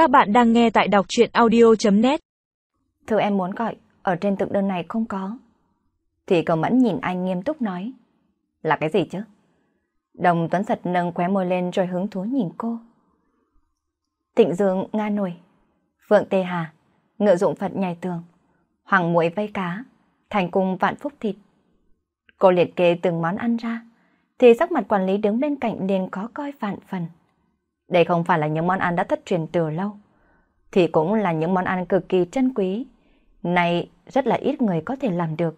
Các bạn đang nghe tại đọc chuyện audio.net Thưa em muốn gọi, ở trên thực đơn này không có. Thì cầu mẫn nhìn anh nghiêm túc nói. Là cái gì chứ? Đồng Tuấn giật nâng khóe môi lên rồi hứng thú nhìn cô. Tịnh Dương Nga nổi, Phượng Tê Hà, Ngựa dụng Phật nhảy tường, Hoàng muội vây cá, Thành cung vạn phúc thịt. Cô liệt kê từng món ăn ra, thì sắc mặt quản lý đứng bên cạnh liền có coi vạn phần. Đây không phải là những món ăn đã thất truyền từ lâu, thì cũng là những món ăn cực kỳ trân quý. Này rất là ít người có thể làm được.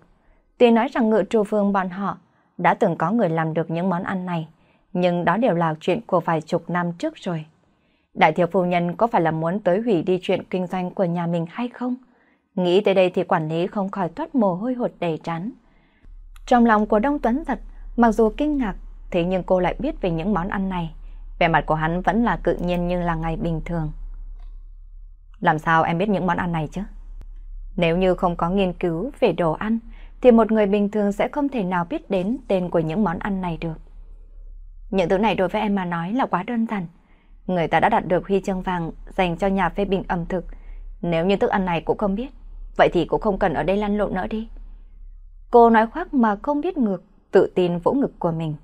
Tuy nói rằng ngự trù phương bọn họ đã từng có người làm được những món ăn này, nhưng đó đều là chuyện của vài chục năm trước rồi. Đại thiếu phu nhân có phải là muốn tới hủy đi chuyện kinh doanh của nhà mình hay không? Nghĩ tới đây thì quản lý không khỏi thoát mồ hôi hột đầy trán. Trong lòng của Đông Tuấn giật, mặc dù kinh ngạc, thế nhưng cô lại biết về những món ăn này. Vẻ mặt của hắn vẫn là tự nhiên như là ngày bình thường. Làm sao em biết những món ăn này chứ? Nếu như không có nghiên cứu về đồ ăn, thì một người bình thường sẽ không thể nào biết đến tên của những món ăn này được. Những thứ này đối với em mà nói là quá đơn giản. Người ta đã đạt được huy chương vàng dành cho nhà phê bình ẩm thực. Nếu như thức ăn này cũng không biết, vậy thì cũng không cần ở đây lăn lộn nữa đi. Cô nói khoác mà không biết ngược, tự tin vỗ ngực của mình.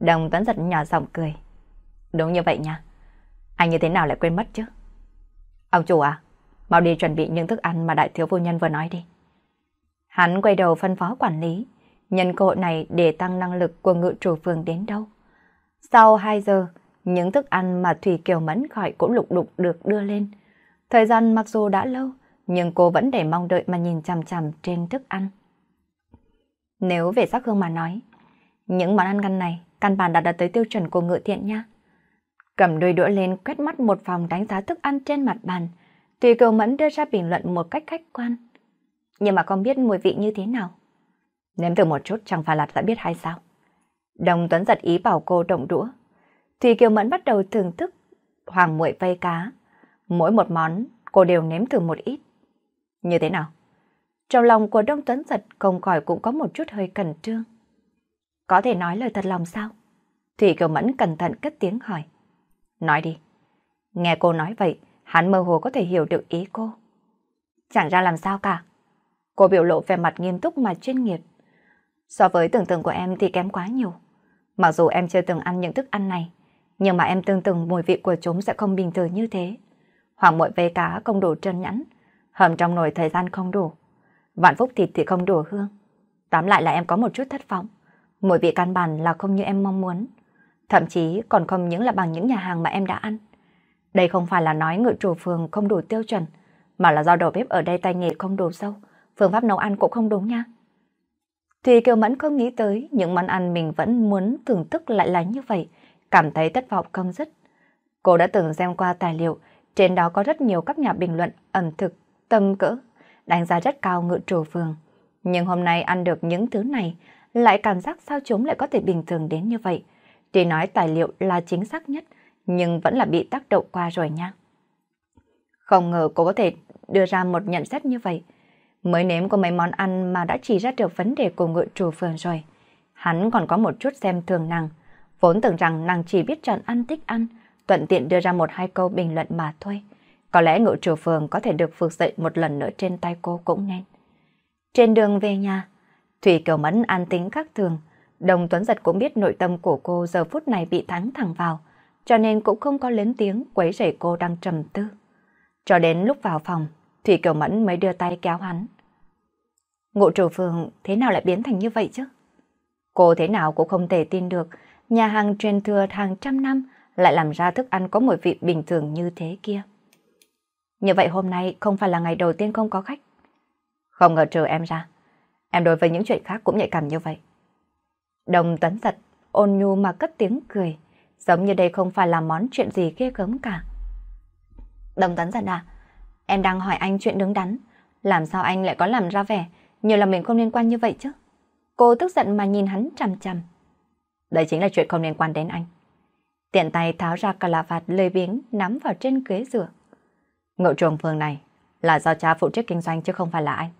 Đồng tấn giật nhỏ giọng cười. Đúng như vậy nha. Anh như thế nào lại quên mất chứ? Ông chủ à, mau đi chuẩn bị những thức ăn mà đại thiếu phu nhân vừa nói đi. Hắn quay đầu phân phó quản lý, nhân cơ hội này để tăng năng lực của ngự chủ phường đến đâu. Sau 2 giờ, những thức ăn mà Thủy Kiều Mẫn gọi cũng lục đục được đưa lên. Thời gian mặc dù đã lâu, nhưng cô vẫn để mong đợi mà nhìn chằm chằm trên thức ăn. Nếu về sắc hương mà nói, những món ăn ngăn này căn bản đã đạt tới tiêu chuẩn của ngự thiện nha. Cầm đôi đũa lên quét mắt một vòng đánh giá thức ăn trên mặt bàn. Tùy cầu mẫn đưa ra bình luận một cách khách quan. Nhưng mà con biết mùi vị như thế nào. Nếm thử một chút, chẳng phải là đã biết hay sao. Đồng Tuấn giật ý bảo cô động đũa. Thùy Kiều Mẫn bắt đầu thưởng thức hoàng muội vây cá. Mỗi một món, cô đều nếm thử một ít. Như thế nào? Trong lòng của Đông Tuấn giật không khỏi cũng có một chút hơi cẩn trương. Có thể nói lời thật lòng sao? Thủy Kiều Mẫn cẩn thận cất tiếng hỏi. Nói đi. Nghe cô nói vậy, hắn mơ hồ có thể hiểu được ý cô. Chẳng ra làm sao cả. Cô biểu lộ vẻ mặt nghiêm túc mà chuyên nghiệp. So với tưởng tượng của em thì kém quá nhiều. Mặc dù em chưa từng ăn những thức ăn này, nhưng mà em tương từng mùi vị của chúng sẽ không bình thường như thế. Hoàng muội vây cá không đủ trơn nhẵn, hầm trong nồi thời gian không đủ. Vạn phúc thịt thì không đủ hương. Tóm lại là em có một chút thất vọng. Mùi vị căn bản là không như em mong muốn. Thậm chí còn không những là bằng những nhà hàng mà em đã ăn. Đây không phải là nói ngự chủ phường không đủ tiêu chuẩn, mà là do đầu bếp ở đây tay nghề không đủ sâu, phương pháp nấu ăn cũng không đúng nha. Thùy Kiều Mẫn không nghĩ tới những món ăn mình vẫn muốn thưởng thức lại là như vậy, cảm thấy thất vọng không dứt. Cô đã từng xem qua tài liệu, trên đó có rất nhiều các nhà bình luận ẩm thực, tâm cỡ, đánh giá rất cao ngự trù phường. Nhưng hôm nay ăn được những thứ này, lại cảm giác sao chúng lại có thể bình thường đến như vậy. Tuy nói tài liệu là chính xác nhất, nhưng vẫn là bị tác động qua rồi nha. Không ngờ cô có thể đưa ra một nhận xét như vậy. Mới nếm có mấy món ăn mà đã chỉ ra được vấn đề của ngự chủ phường rồi. Hắn còn có một chút xem thường nàng. Vốn tưởng rằng nàng chỉ biết chọn ăn thích ăn, thuận tiện đưa ra một hai câu bình luận mà thôi. Có lẽ ngự chủ phường có thể được vực dậy một lần nữa trên tay cô cũng nên. Trên đường về nhà, Thủy Kiều Mẫn an tính khác thường. Đồng Tuấn Giật cũng biết nội tâm của cô giờ phút này bị thắng thẳng vào, cho nên cũng không có lớn tiếng quấy rầy cô đang trầm tư. Cho đến lúc vào phòng, Thủy Kiều Mẫn mới đưa tay kéo hắn. Ngộ trù phường thế nào lại biến thành như vậy chứ? Cô thế nào cũng không thể tin được, nhà hàng truyền thừa hàng trăm năm lại làm ra thức ăn có mùi vị bình thường như thế kia. Như vậy hôm nay không phải là ngày đầu tiên không có khách. Không ngờ trừ em ra, em đối với những chuyện khác cũng nhạy cảm như vậy. Đồng tấn giật, ôn nhu mà cất tiếng cười, giống như đây không phải là món chuyện gì ghê gớm cả. Đồng tấn giật à, em đang hỏi anh chuyện đứng đắn, làm sao anh lại có làm ra vẻ, như là mình không liên quan như vậy chứ? Cô tức giận mà nhìn hắn chằm chằm. Đây chính là chuyện không liên quan đến anh. Tiện tay tháo ra cà là vạt lười biếng nắm vào trên ghế rửa. Ngộ trường phường này là do cha phụ trách kinh doanh chứ không phải là anh.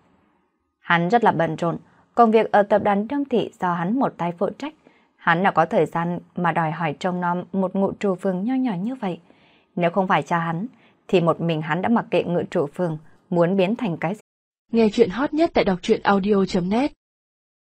Hắn rất là bận rộn, công việc ở tập đoàn Đông Thị do hắn một tay phụ trách. Hắn nào có thời gian mà đòi hỏi trông nom một ngụ trù phường nho nhỏ như vậy. Nếu không phải cha hắn, thì một mình hắn đã mặc kệ ngự trụ phường muốn biến thành cái gì. Nghe chuyện hot nhất tại đọc truyện audio.net